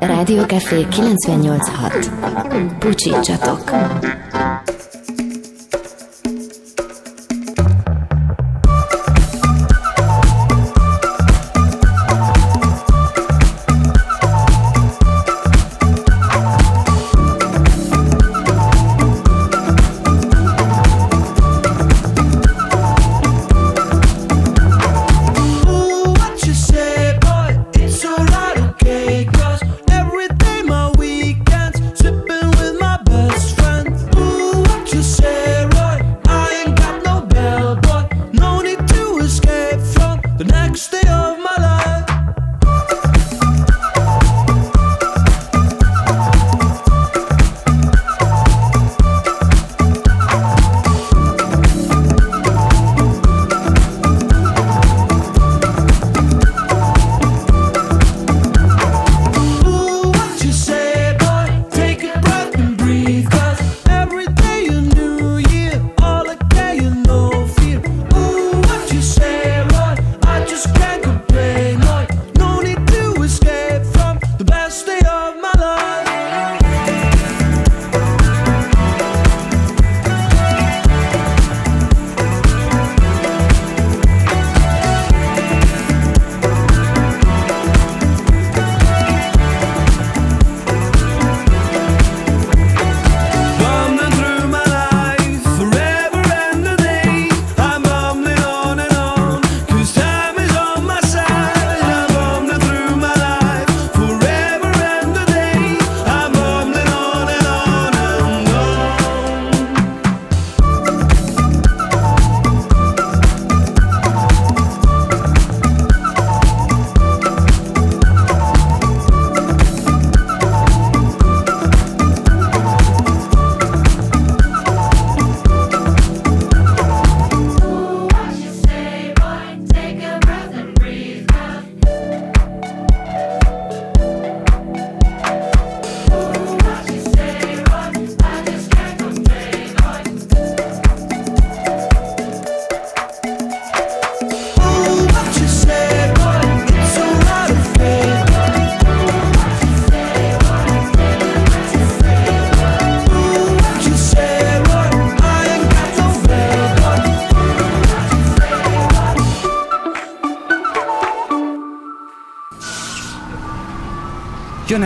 Rádiókafé 98.6. Pucsítsatok!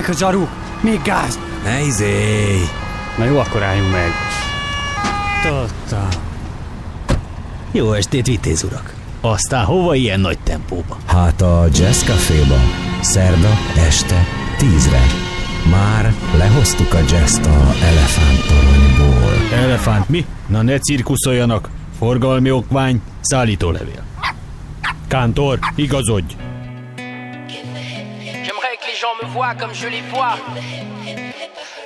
Jönnek a zsaruk! Még gáz! Ne izélj! Na jó, akkor álljunk meg. Totta. Jó estét, vitéz urak! Aztán hova ilyen nagy tempóba? Hát a Jazz Caféba szerda este tízre. Már lehoztuk a jazz a elefántoronyból. Elefánt mi? Na ne cirkuszoljanak. Forgalmi okmány, szállítólevél. Kántor, igazodj! Me voient comme je les vois.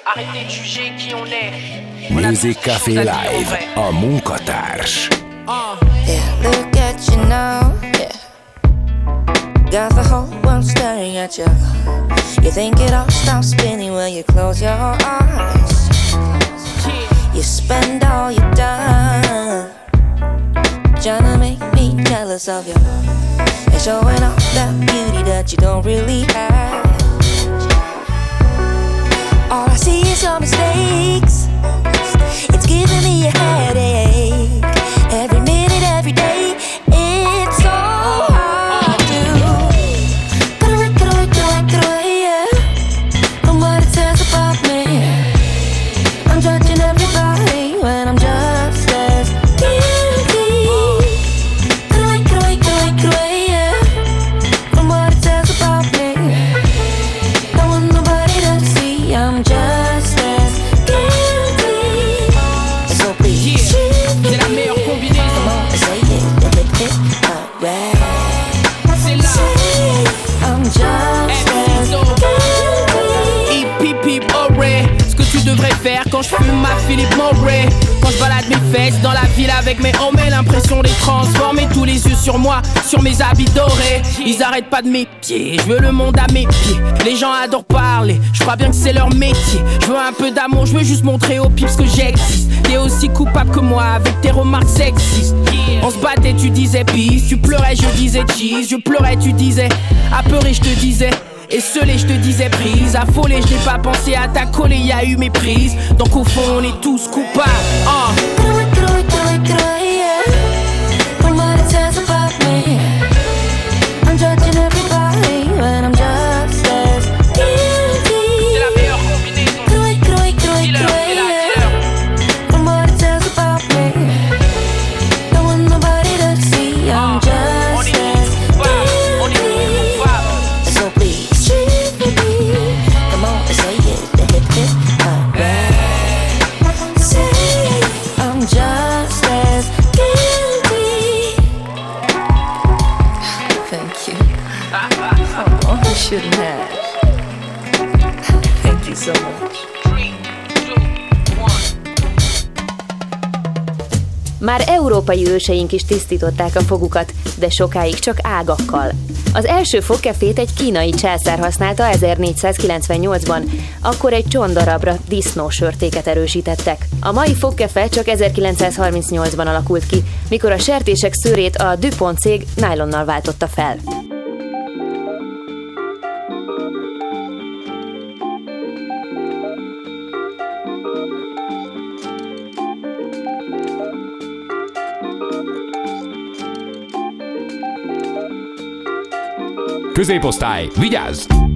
Arrêtez de juger qui on est. Music Café Live, a munkatárs. Uh. Yeah, look at you now. Yeah. Got the whole world staring at you. You think it all stops spinning when you close your eyes. You spend all your time trying to make me jealous of you. And showing off that beauty that you don't really have. pas de mes. Je veux le monde à mes pieds. Les gens adorent parler, je crois bien que c'est leur métier. Je veux un peu d'amour, je veux juste montrer aux pips que j'existe. T'es aussi coupable que moi avec tes remarques sexistes. On se battait, tu disais pisse, tu pleurais, je disais cheese. Je pleurais, tu disais apeuré, je te disais. Et seul je te disais prise, affolé, je n'ai pas pensé à ta coller, y a eu méprise. Donc au fond, on est tous coupables. Ah. Már európai őseink is tisztították a fogukat, de sokáig csak ágakkal. Az első fogkefét egy kínai császár használta 1498-ban, akkor egy csondarabra disznósörtéket erősítettek. A mai fogkefe csak 1938-ban alakult ki, mikor a sertések szőrét a DuPont cég nájlonnal váltotta fel. Középosztály, vigyázz!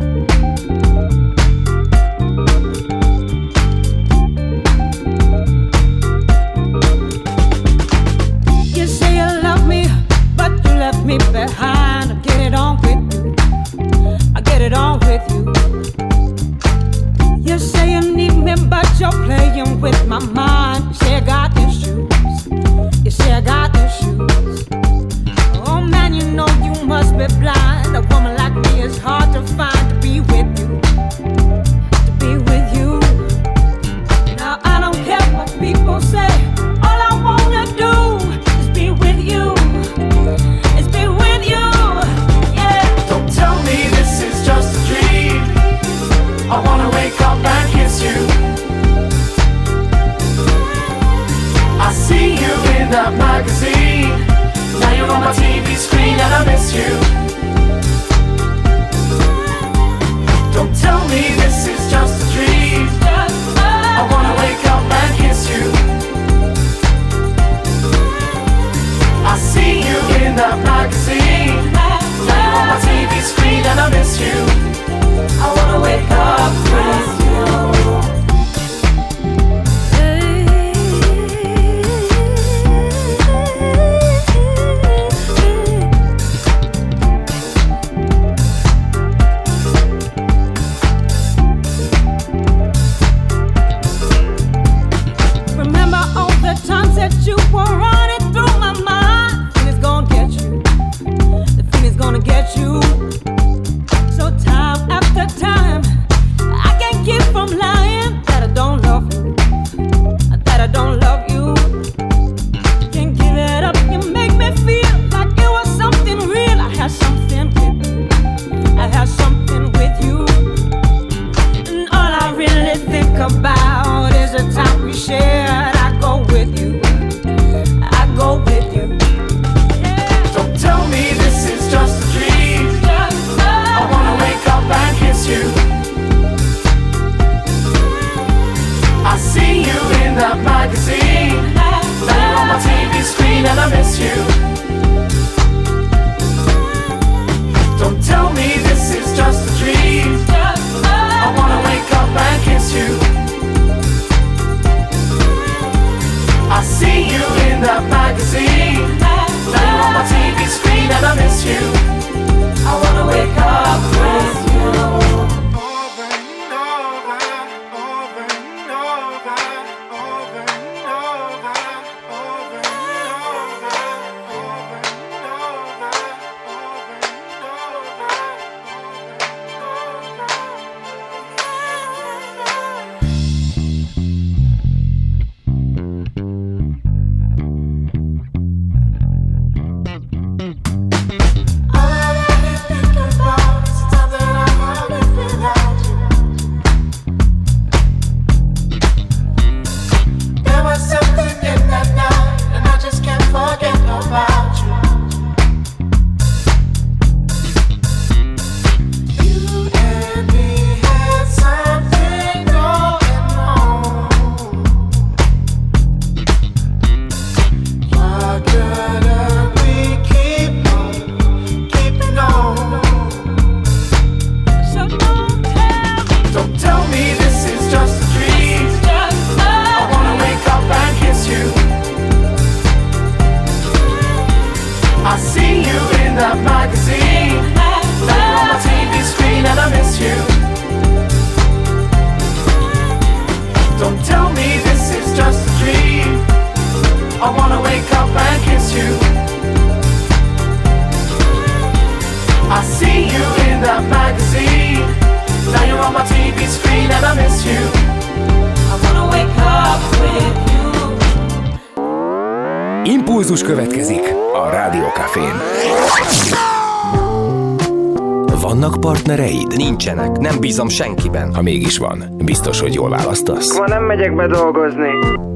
Bízom senkiben. Ha mégis van, biztos, hogy jól választasz? Ma nem megyek be dolgozni.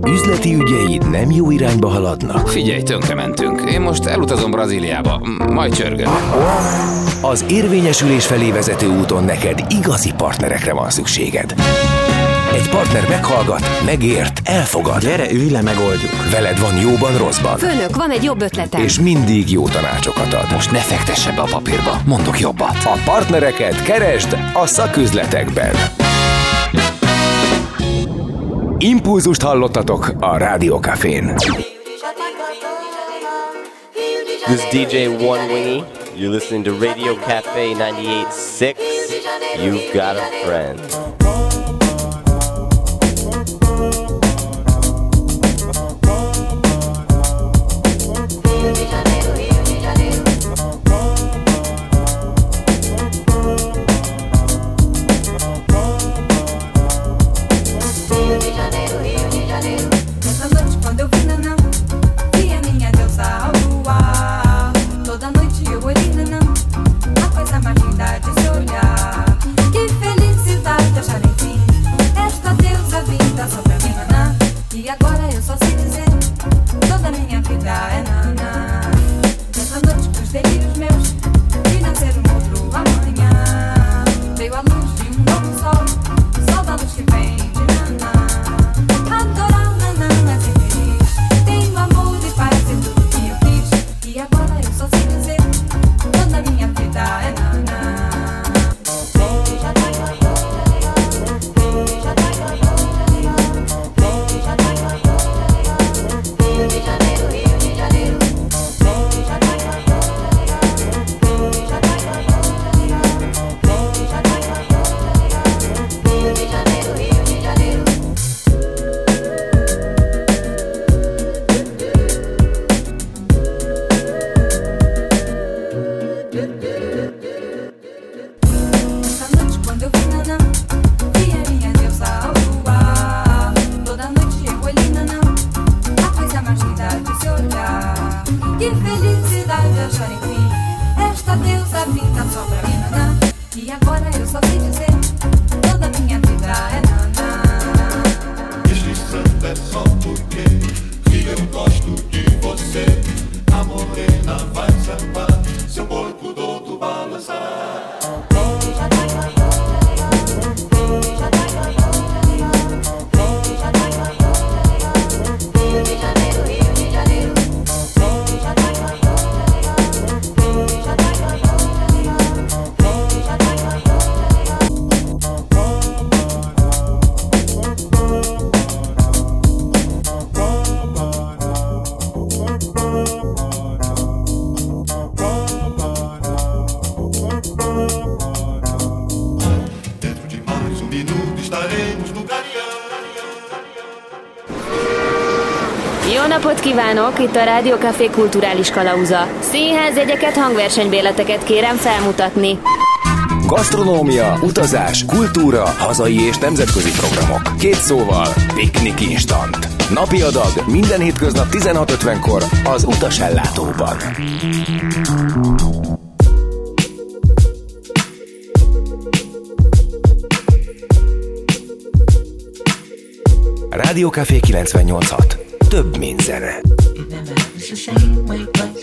Üzleti ügyeid nem jó irányba haladnak? Figyelj, tönkrementünk. Én most elutazom Brazíliába. Majd csörgök. Az érvényesülés felé vezető úton neked igazi partnerekre van szükséged. Egy partner meghallgat, megért, elfogad. Gyere, ülj le, megoldjuk. Veled van jóban, rosszban. Főnök, van egy jobb ötletem. És mindig jó tanácsokat ad. Most ne fektesse be a papírba. Mondok jobbat. A partnereket keresd a szaküzletekben. Impulzust hallottatok a Rádiókafén. This is DJ One Wingy. You're listening to Radio Cafe 98.6. You've got a friend. Kívánok! Itt a Rádió Café kulturális kalauza. Színház jegyeket, hangversenybérleteket kérem felmutatni. Gasztronómia, utazás, kultúra, hazai és nemzetközi programok. Két szóval, Piknik Instant. Napi adag minden hétköznap 16.50-kor az utasellátóban. Rádiókafé 98.6. Több, mint zene. Same way. wait.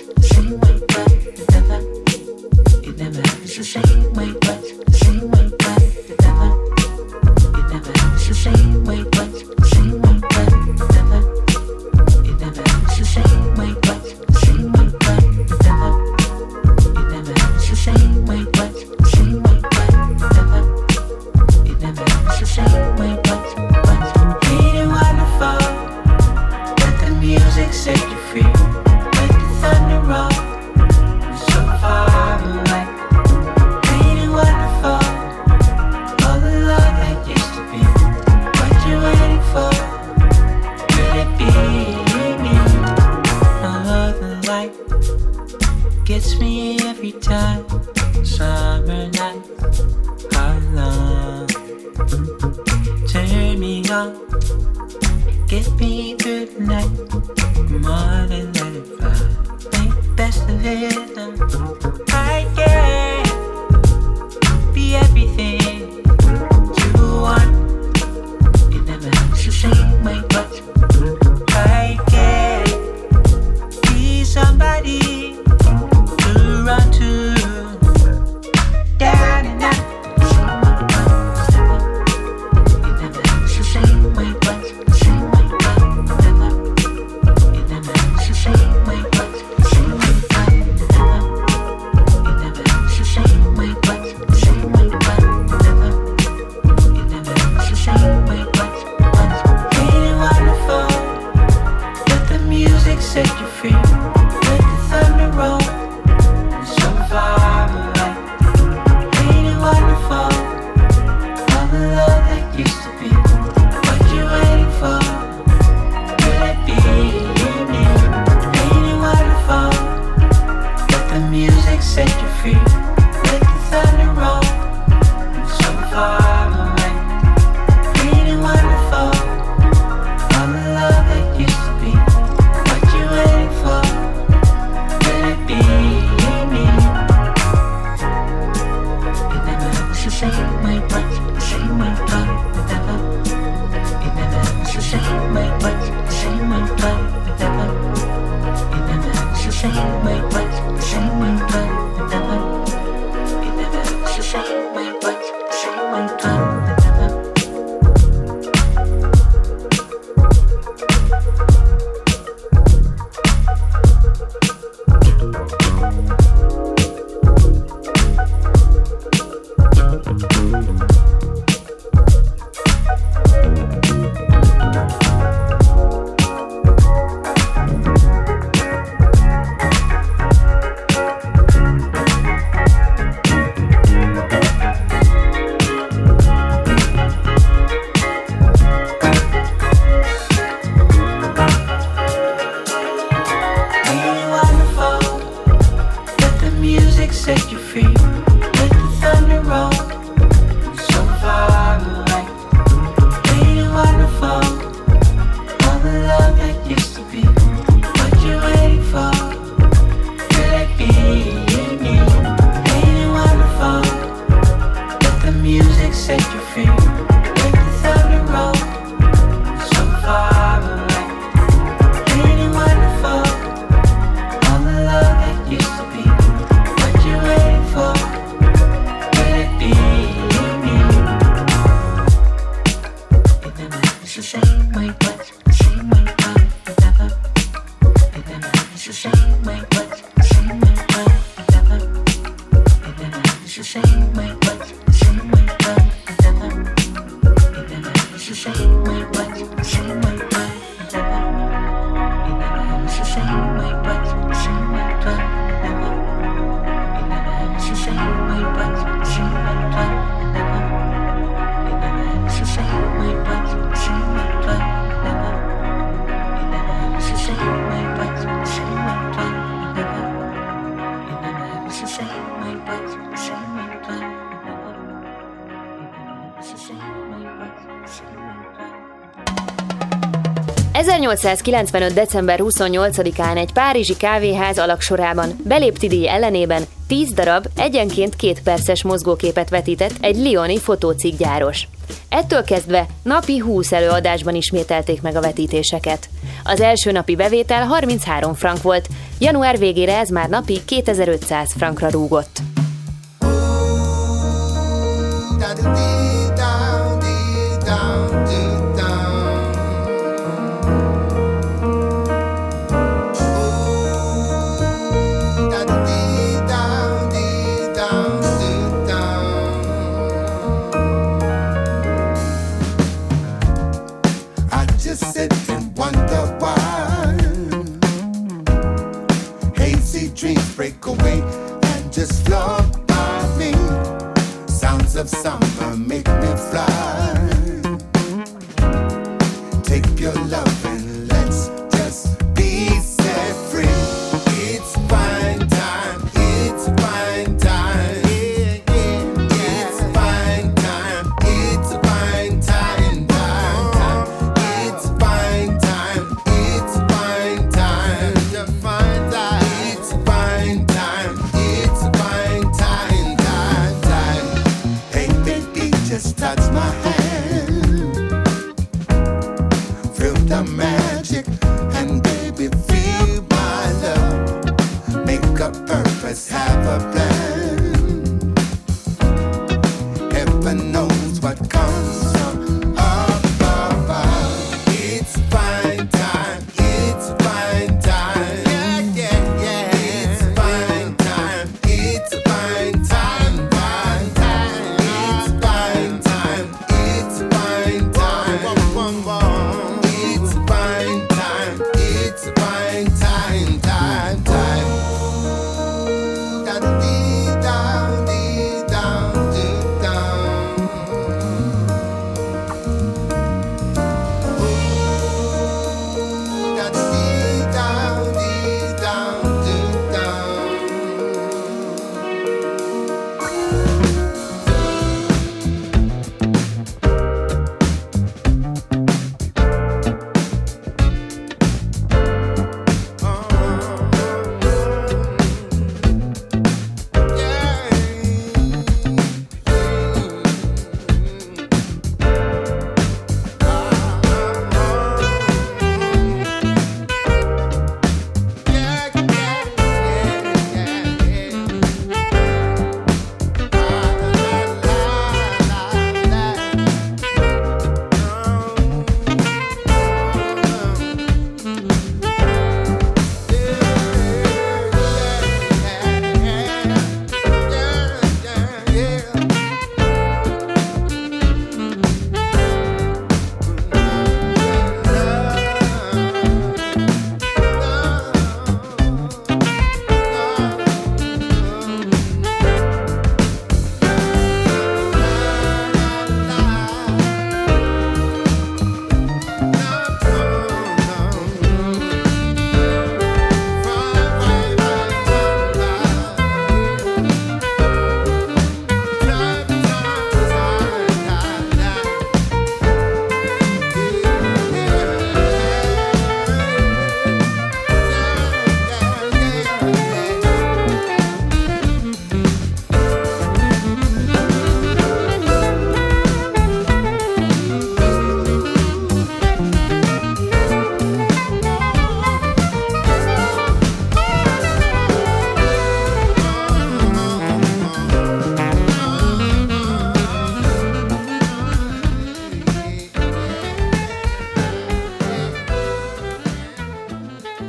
1895. december 28-án egy párizsi kávéház alaksorában beléptidíj ellenében 10 darab, egyenként két perces mozgóképet vetített egy lioni fotócikkgyáros. Ettől kezdve napi 20 előadásban ismételték meg a vetítéseket. Az első napi bevétel 33 frank volt, január végére ez már napi 2500 frankra rúgott.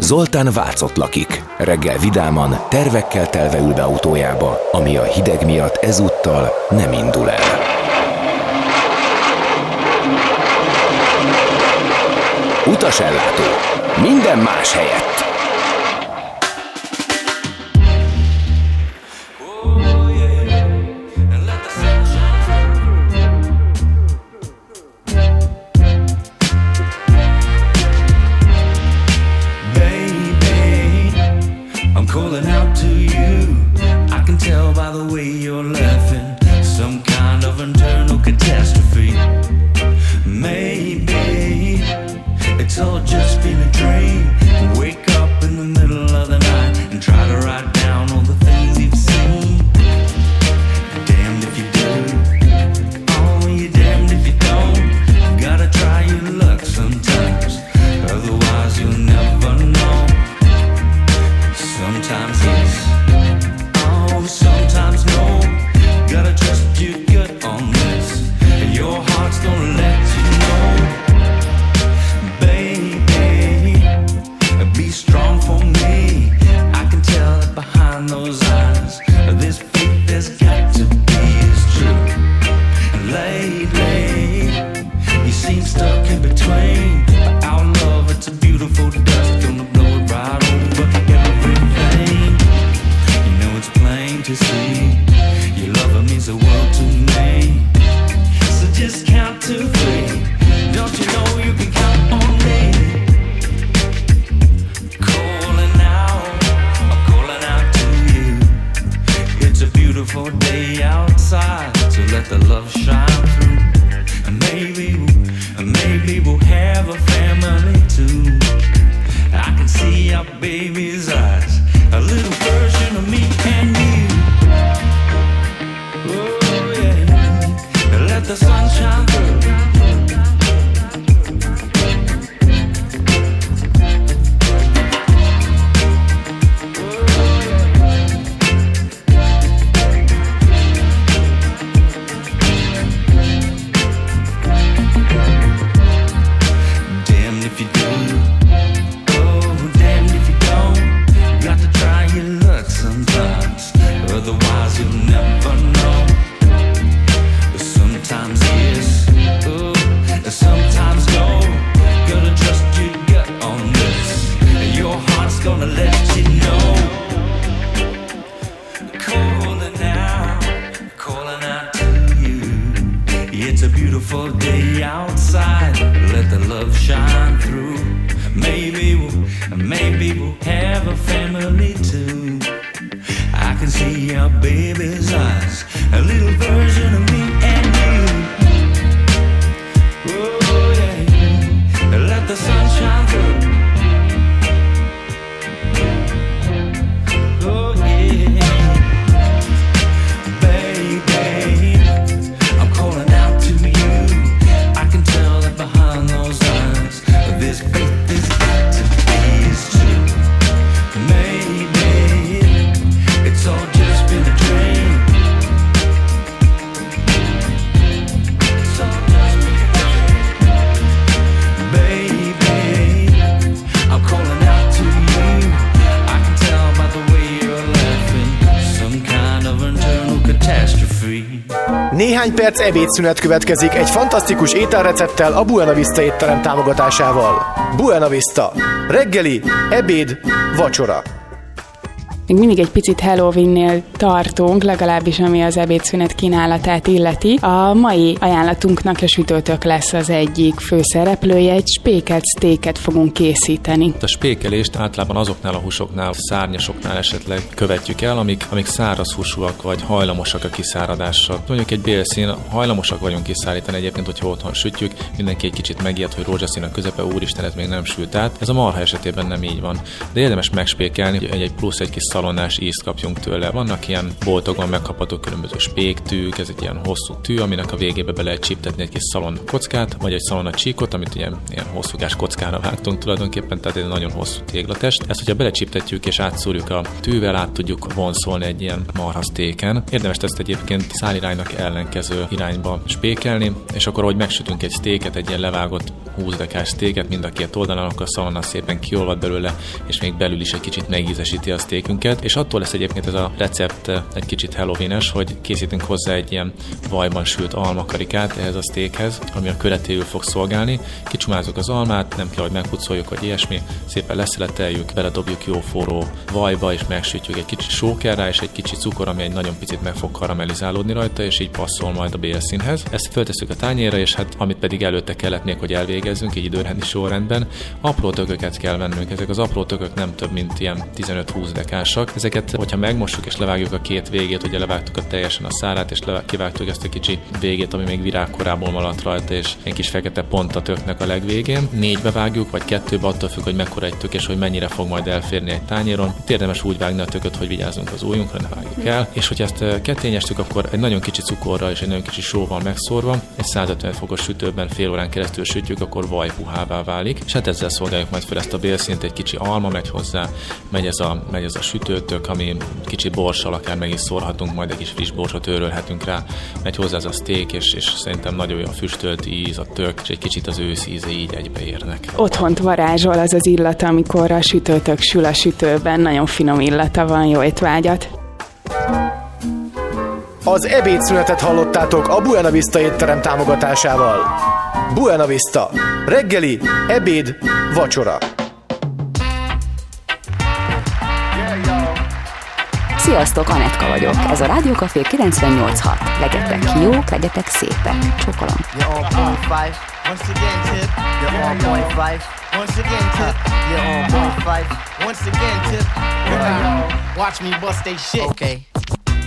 Zoltán Vácot lakik. Reggel vidáman, tervekkel telve ül be autójába, ami a hideg miatt ezúttal nem indul el. Utas ellátó. Minden más helyett. calling out to you. I can tell by the way you're laughing, some kind of internal catastrophe. Maybe it's all just been a dream. Perc ebédszünet következik egy fantasztikus ételrecepttel a Buena Vista étterem támogatásával. Buena Vista. Reggeli, ebéd, vacsora. Még mindig egy picit Halloweennél tartunk, legalábbis ami az ebédszünet kínálatát illeti. A mai ajánlatunknak a sütőtök lesz az egyik főszereplője, egy spékelt steaket fogunk készíteni. A spékelést általában azoknál a húsoknál, szárnyasoknál esetleg követjük el, amik, amik száraz húsúak vagy hajlamosak a kiszáradásra. Mondjuk egy bélszín, hajlamosak vagyunk kiszállítani egyébként, hogyha otthon sütjük, mindenki egy kicsit megijed, hogy rózsaszín a közepe, úristen, ez még nem sült át. Ez a marha esetében nem így van. De érdemes megspékelni, hogy egy plusz egy kis szalonnás ízt kapjunk tőle. Vannak ilyen boltokban megkapható különböző spéktűk, ez egy ilyen hosszú tű, aminek a végébe be lehet csíptetni egy kis szalonna kockát, vagy egy szalonna csíkot, amit ilyen, ilyen hosszúgás kockára vágtunk tulajdonképpen, tehát egy nagyon hosszú téglatest. Ezt, hogyha belecsíptetjük és átszúrjuk a tűvel, át tudjuk vonszolni egy ilyen marhasztéken. Érdemes ezt egyébként száliránynak ellenkező irányba spékelni, és akkor, ahogy megsütünk egy sztéket, egy ilyen levágott 20 dekás sztéket mind a két oldalon, akkor a szalonna szépen kiolvad belőle, és még belül is egy kicsit megízesíti a sztékünket. És attól lesz egyébként ez a recept egy kicsit halloweenes, hogy készítünk hozzá egy ilyen vajban sült almakarikát ehhez a sztékhez, ami a követéül fog szolgálni. Kicsumázunk az almát, nem kell, hogy meghucoljuk, vagy ilyesmi, szépen leszeleteljük, beledobjuk jó forró vajba, és megsütjük egy kicsit só kell rá, és egy kicsit cukor, ami egy nagyon picit meg fog karamellizálódni rajta, és így passzol majd a bélszínhez. Ezt föltesszük a tányérra, és hát amit pedig előtte kellett még, hogy elvégezzünk, egy időrendi sorrendben, apró tököket kell vennünk. Ezek az apró tökök nem több, mint ilyen 15-20 dekásak. Ezeket, hogyha megmossuk és levágjuk a két végét, ugye levágtuk a teljesen a szárát, és levá- kivágtuk ezt a kicsi végét, ami még virágkorából maradt rajta, és egy kis fekete pont a töknek a legvégén. Négybe vágjuk, vagy kettőbe, attól függ, hogy mekkora egy tök, és hogy mennyire fog majd elférni egy tányéron. Itt érdemes úgy vágni a tököt, hogy vigyázzunk az ujjunkra, ne vágjuk el. És hogyha ezt kettényestük, akkor egy nagyon kicsi cukorral és egy nagyon kicsi sóval megszórva, egy 150 fokos sütőben fél órán keresztül sütjük, akkor vajpuhává válik. És hát ezzel szolgáljuk majd fel ezt a bélszínt, egy kicsi alma megy hozzá, megy ez a, megy ez a sütőtök, ami kicsi borssal akár meg is szórhatunk, majd egy kis friss borsot őrölhetünk rá, megy hozzá ez a steak, és, és szerintem nagyon jó a füstölt íz, a tök, és egy kicsit az ősz íze így egybeérnek. Otthont varázsol az az illata, amikor a sütőtök sül a sütőben, nagyon finom illata van, jó étvágyat. Az ebédszünetet hallottátok a Buena Vista étterem támogatásával. Buena Vista. Reggeli, ebéd, vacsora. Sziasztok, Anetka vagyok. Ez a Rádiókafé 98.6. Legyetek jók, legyetek szépek. Csókolom. You're on point five. Once again, tip. You're on point five. Once again, tip. You're on point five. Once again, tip. Watch me bust they shit. Okay.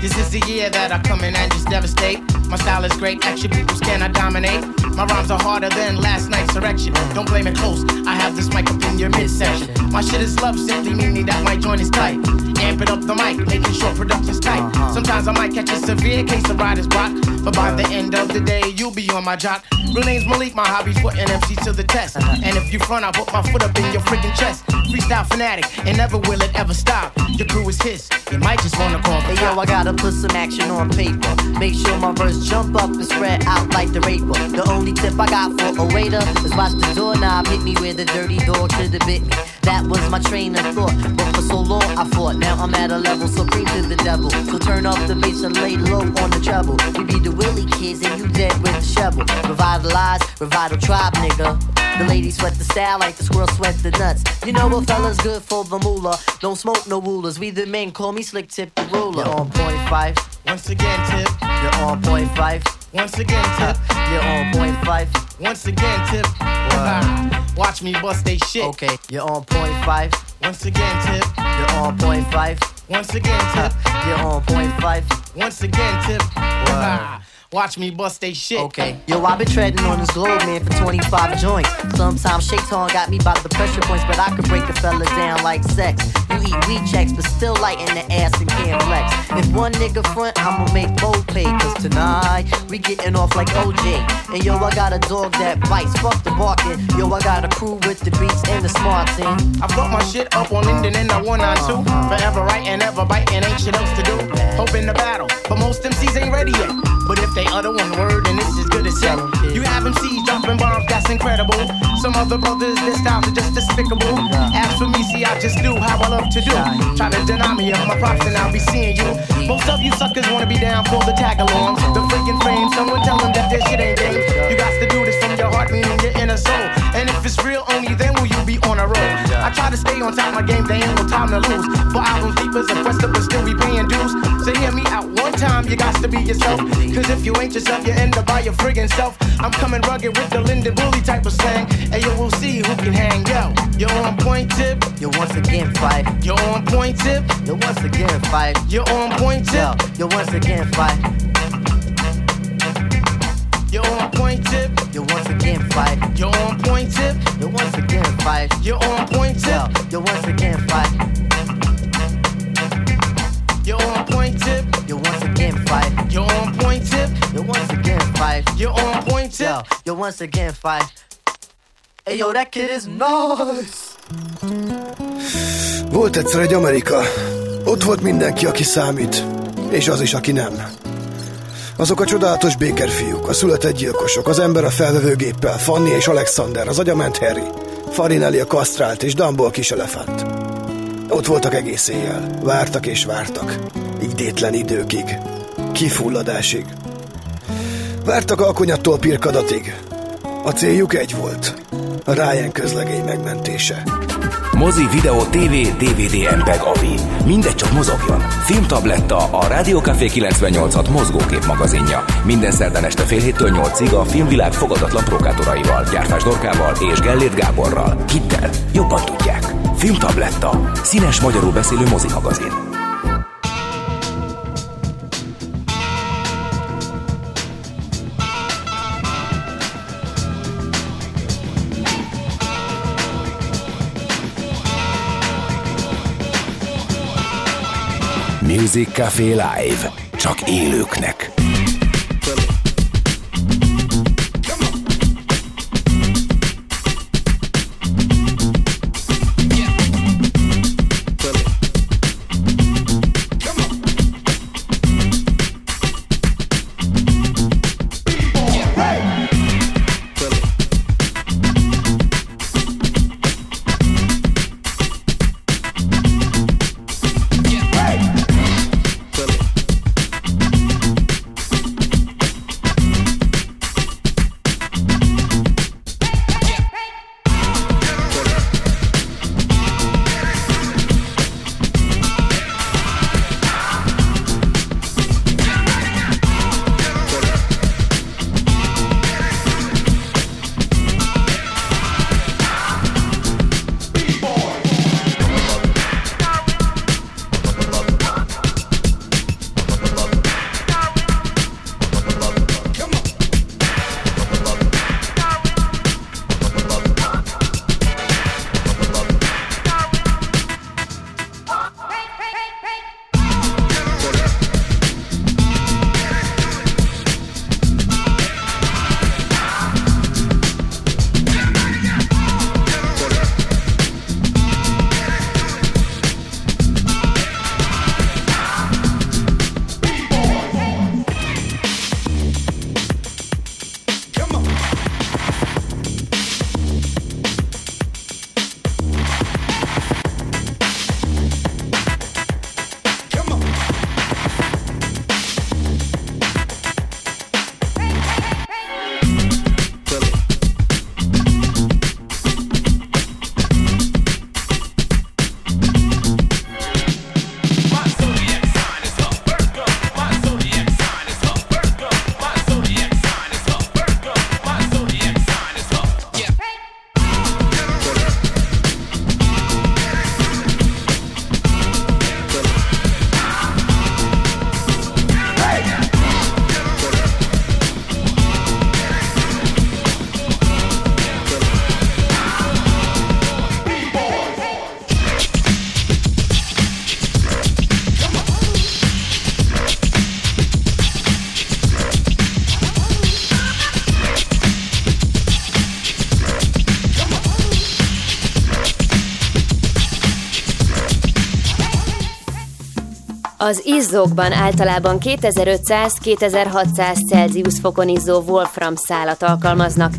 This is the year that I come in and just devastate. My style is great, action peoples cannot dominate. My rhymes are harder than last night's erection. Don't blame it close, I have this mic up in your midsection. My shit is love, simply meaning that my joint is tight. Amping up the mic, making sure production's tight. Uh-huh. Sometimes I might catch a severe case of writer's block, but by the end of the day, you'll be on my jock. Real name's Malik, my hobby's putting MCs to the test. And if you front, I'll put my foot up in your freaking chest. Freestyle fanatic, and never will it ever stop. Your crew is his, you might just wanna call Hey yo, I gotta put some action on paper. Make sure my verse jump up and spread out like the raper. The only tip I got for a waiter is watch the doorknob hit me where the dirty dog should have bit me. That was my train of thought, but for so long I fought. Now I'm at a level supreme to the devil. So turn up the bass and lay low on the treble. We be the Willie kids and you dead with the shovel. Revitalize, revital tribe, nigga. The ladies sweat the style like the squirrel sweat the nuts. You know what fella's good for the moolah. Don't smoke no rulers. We the men call me slick tip the ruler. You're on point five. Once again, tip. You're on point five. Once again, tip. You're on point five. Once again, tip. Watch me bust they shit. Okay, you're on point five. Once again, tip. You're on point five. Once again, tip. You're on point five. Once again, tip. Watch me bust they shit. Okay. Yo, I've been treading on this globe, man, for 25 joints. Sometimes Shaitan got me by the pressure points, but I could break a fella down like sex. You eat weed checks, but still light in the ass and can't flex. If one nigga front, I'ma make both pay. Cause tonight, we getting off like OJ. And yo, I got a dog that bites, fuck the barking. Yo, I got a crew with the beats and the smart team. Eh? I fuck my shit up on Linden and I one on two. Forever right and ever biting, ain't shit else to do. Hoping to battle, but most MCs ain't ready yet. But if they utter one word and it's as good as set, you have MCs dropping bombs, that's incredible. Some other brothers, their styles are just despicable. As for me, see, I just do how I love to do. Try to deny me of my props and I'll be seeing you. Most of you suckers wanna be down for the tag alongs. The freaking fame, someone tell them that this shit ain't game. You got to do this from your heart, meaning your inner soul. And if it's real, only then will you be on a roll. I try to stay on top of my game, they ain't no time to lose. For deep as a quest but still we paying dues. So hear me out one time, you got to be yourself. Cause if you ain't yourself, you end up by your friggin' self. I'm coming rugged with the Lyndon Bully type of slang. And yo, we'll see who can hang. Yo, you're on point tip. You're once again fight. You're on point tip. You're once again fight. You're on point tip. You're once again fight. You're on point tip. You're once again fight. You're on point tip. You're once again fight. You're on point tip. You're once again fight. You're on You're once again fight. You're on point tip. You're once again fight. Hey yo, that kid is nice. Volt egyszer egy Amerika. Ott volt mindenki, aki számít. És az is, aki nem. Azok a csodálatos Baker fiúk, a született gyilkosok, az ember a felvevőgéppel, Fanny és Alexander, az agyament Harry, Farinelli a kasztrált és Dumbo a kis elefánt. Ott voltak egész éjjel, vártak és vártak, idétlen időkig, kifulladásig. Vártak alkonyattól pirkadatig. A céljuk egy volt, a Ryan közlegény megmentése. Mozi, videó, TV, DVD, MPEG, AVI. Mindegy csak mozogjon. Filmtabletta a Rádió Café 98.6 mozgókép magazinja. Minden szerdán este fél héttől nyolcig a filmvilág fogadatlan prokátoraival, Gyárfás Dorkával és Gellért Gáborral. Hidd el, jobban tudják. Filmtabletta. Színes magyarul beszélő mozi magazin. Music Café Live. Csak élőknek. Az izzókban általában 2500-2600 Celsius fokon izzó Wolfram szálat alkalmaznak,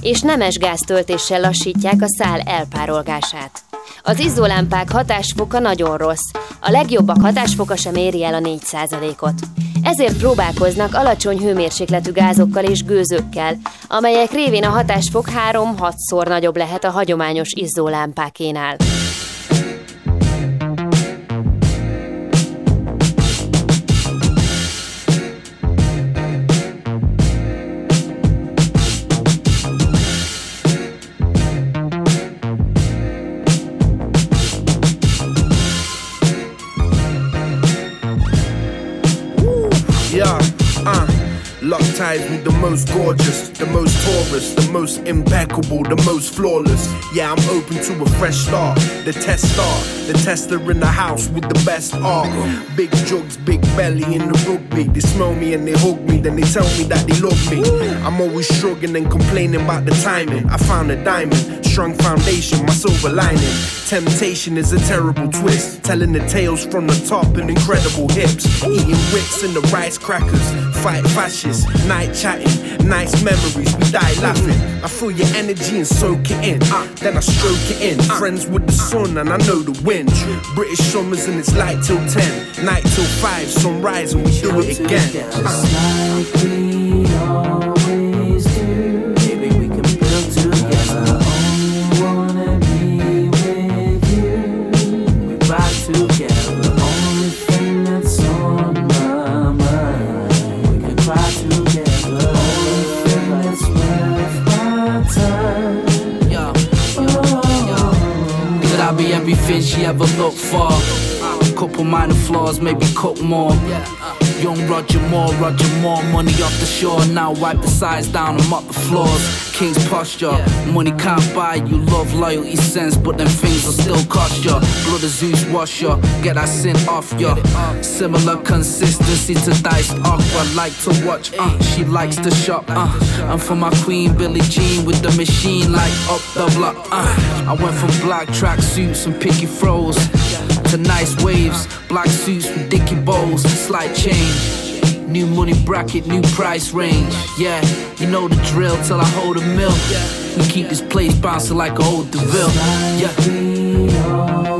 és nemes gáztöltéssel lassítják a szál elpárolgását. Az izzólámpák hatásfoka nagyon rossz, a legjobbak hatásfoka sem éri el a 4%-ot. Ezért próbálkoznak alacsony hőmérsékletű gázokkal és gőzökkel, amelyek révén a hatásfok 3-6-szor nagyobb lehet a hagyományos izzólámpákénál. Most gorgeous, the most Taurus, the most impeccable, the most flawless. Yeah, I'm open to a fresh start. The test star, the tester in the house with the best art. Big jugs, big belly in the rugby. They smell me and they hug me, then they tell me that they love me. I'm always shrugging and complaining about the timing. I found a diamond, strong foundation, my silver lining. Temptation is a terrible twist, telling the tales from the top and incredible hips. Eating wits and the rice crackers, fight fascists, night chatting, nice memories, we die laughing. I feel your energy and soak it in, uh, then I stroke it in. Friends with the sun and I know the wind. British summers and it's light till 10, night till 5, sunrise and we do it again. Uh. Could vision she ever look for. Couple minor flaws, maybe cook more. Young Roger Moore, Roger Moore, money off the shore. Now wipe the sides down and mop the floors. King's posture, money can't buy you love, loyalty, sense, but them things will still cost ya. Blood of Zeus wash ya, get that sin off ya. Similar consistency to diced aqua, like to watch. Uh, she likes to shop. Uh, and for my queen Billie Jean with the machine, like up the block. Uh, I went from black track suits and picky froze to nice waves, black suits with dicky bows, slight change. New money bracket, new price range. Yeah, you know the drill till I hold a mill. We keep this place bouncing like old DeVille. Yeah.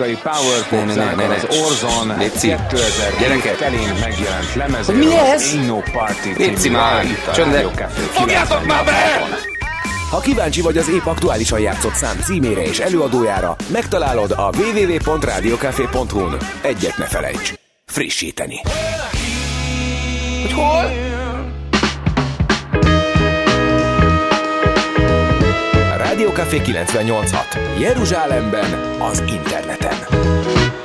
Amerikai Power Pop Ne, ne, ne, ne, az Orzon Léci. 2000 Gyerekek. felén megjelent lemezéről. Mi ez? Ain't No Party Léci már. Fogjátok már be! 98-on. Ha kíváncsi vagy az épp aktuálisan játszott szám címére és előadójára, megtalálod a www.radiocafé.hu-n. Egyet ne felejts, frissíteni. Hogy hol? Rádiókafé 98.6. Jeruzsálemben az interneten.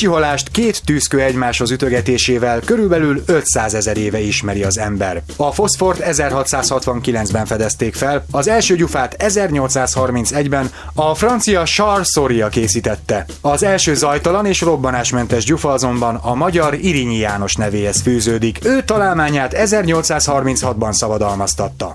Tűzcsiholást két tűzkő egymáshoz ütögetésével körülbelül 500 ezer éve ismeri az ember. A foszfort 1669-ben fedezték fel, az első gyufát 1831-ben a francia Charles Soria készítette. Az első zajtalan és robbanásmentes gyufa azonban a magyar Irinyi János nevéhez fűződik. Ő találmányát 1836-ban szabadalmaztatta.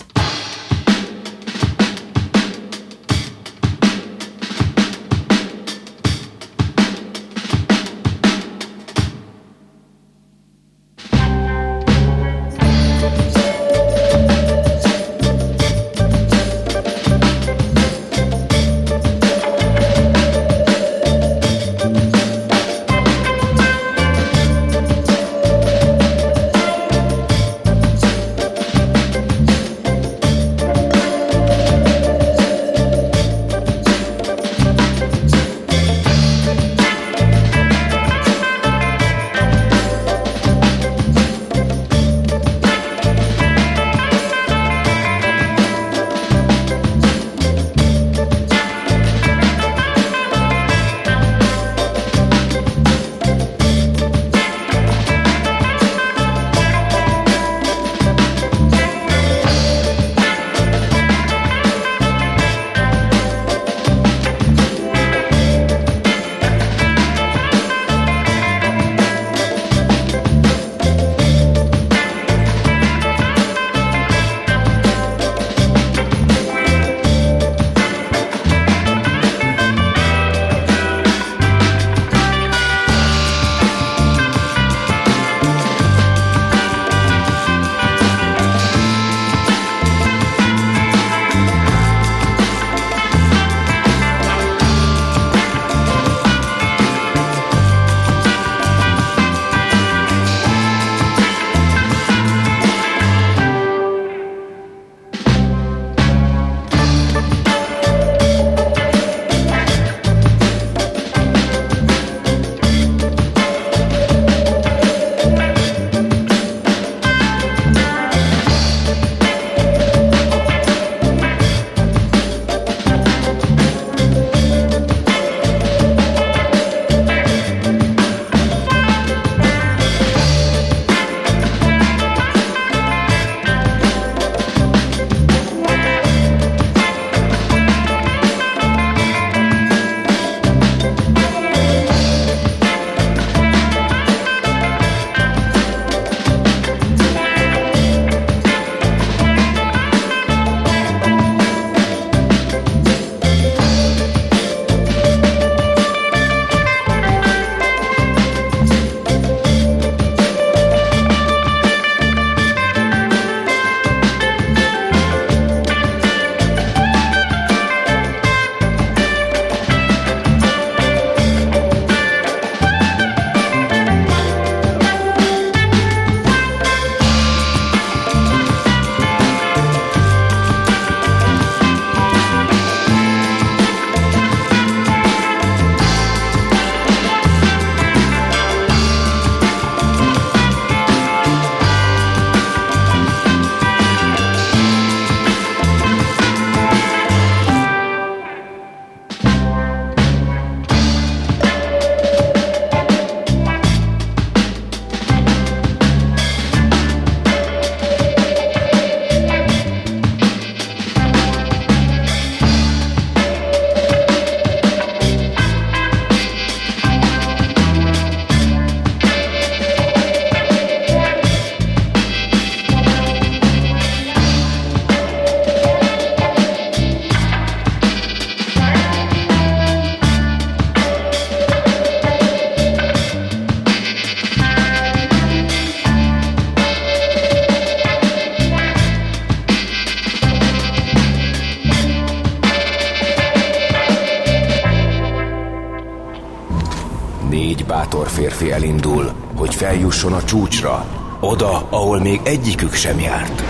Hogy feljusson a csúcsra, oda, ahol még egyikük sem járt.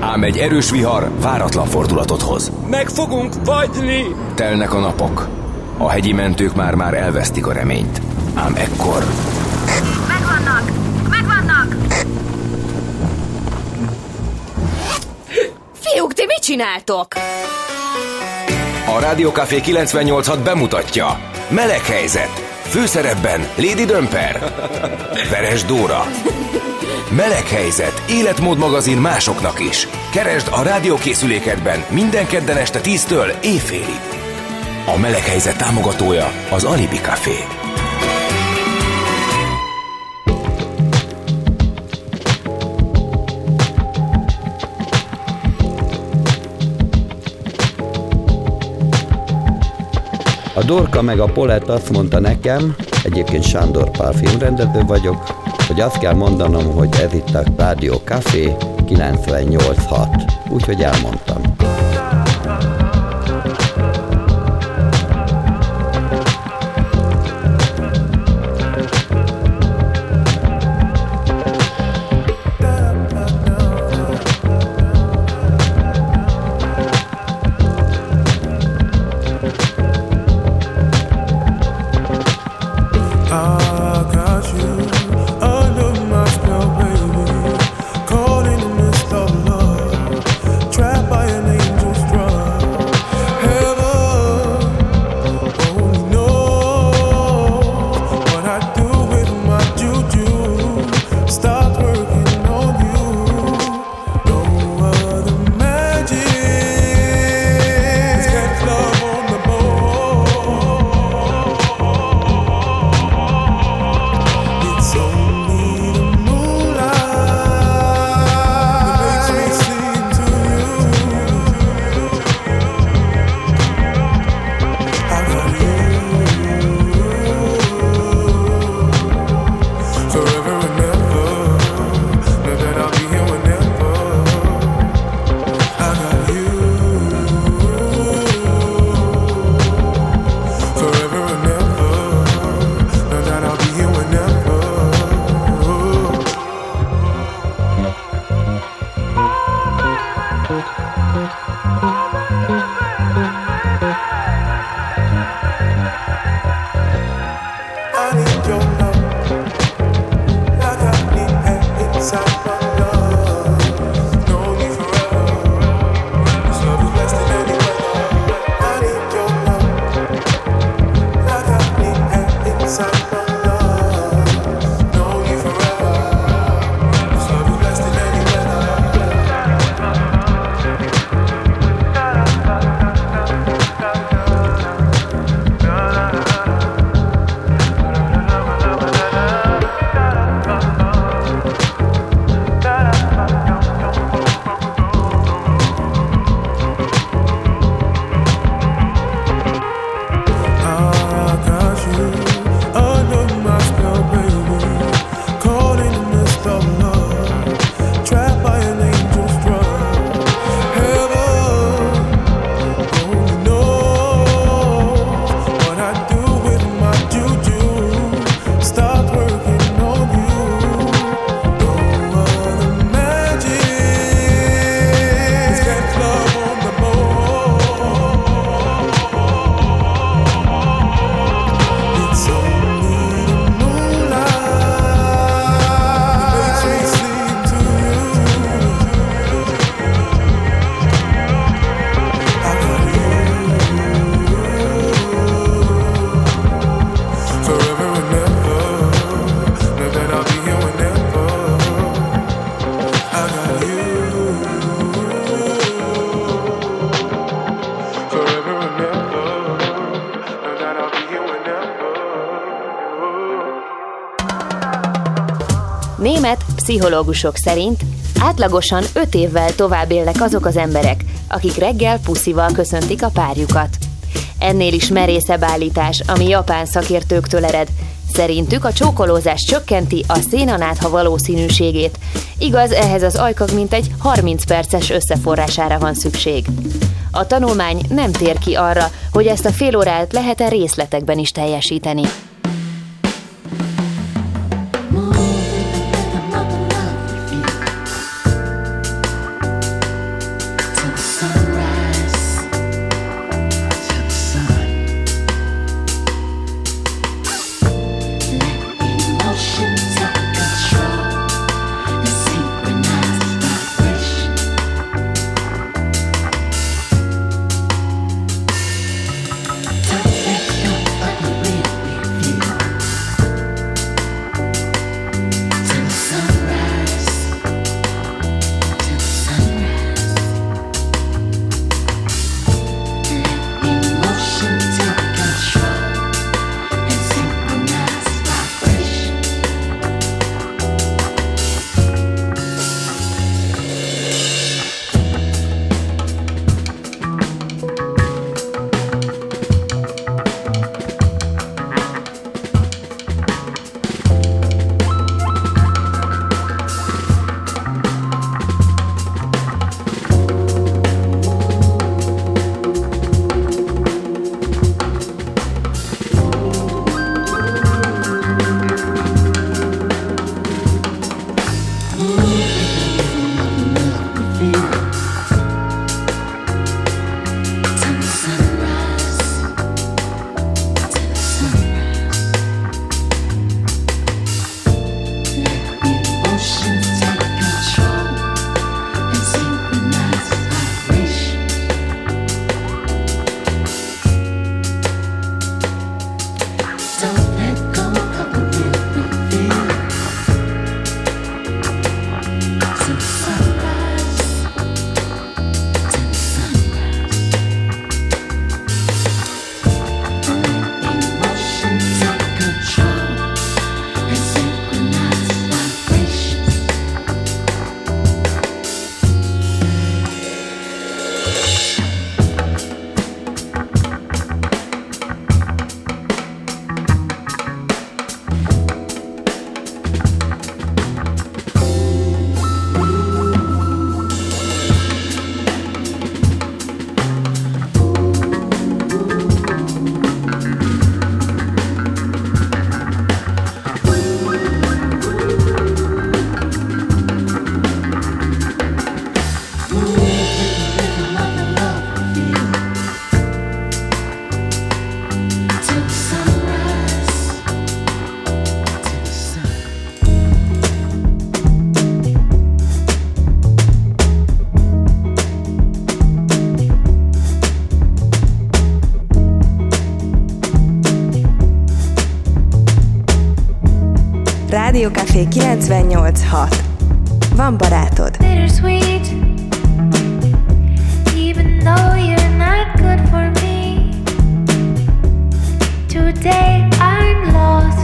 Ám egy erős vihar váratlan fordulatot hoz. Meg fogunk fagyni! Telnek a napok. A hegyi mentők már-már elvesztik a reményt. Ám ekkor Megvannak! Megvannak! Fiúk, ti mit csináltok? a Rádiókafé 986 bemutatja. Meleg helyzet. Főszerepben Lady Dömper, Veres Dóra, Meleghelyzet, Életmód magazin másoknak is. Keresd a rádiókészülékedben minden kedden este 10-től éjfélig. A Meleghelyzet támogatója az Alibi Café. A Dorka meg a Polett azt mondta nekem, egyébként Sándor Pál filmrendező vagyok, hogy azt kell mondanom, hogy ez itt a Rádió Café 98.6. Úgyhogy elmondtam. Pszichológusok szerint átlagosan 5 évvel tovább élnek azok az emberek, akik reggel puszival köszöntik a párjukat. Ennél is merészebb állítás, ami japán szakértőktől ered. Szerintük a csókolózás csökkenti a szénanátha valószínűségét. Igaz, ehhez az ajkak mintegy 30 perces összeforrására van szükség. A tanulmány nem tér ki arra, hogy ezt a fél órát lehet-e részletekben is teljesíteni. Rádió Café 98.6. Van barátod. Bittersweet. Even though you're not good for me. Today I'm lost.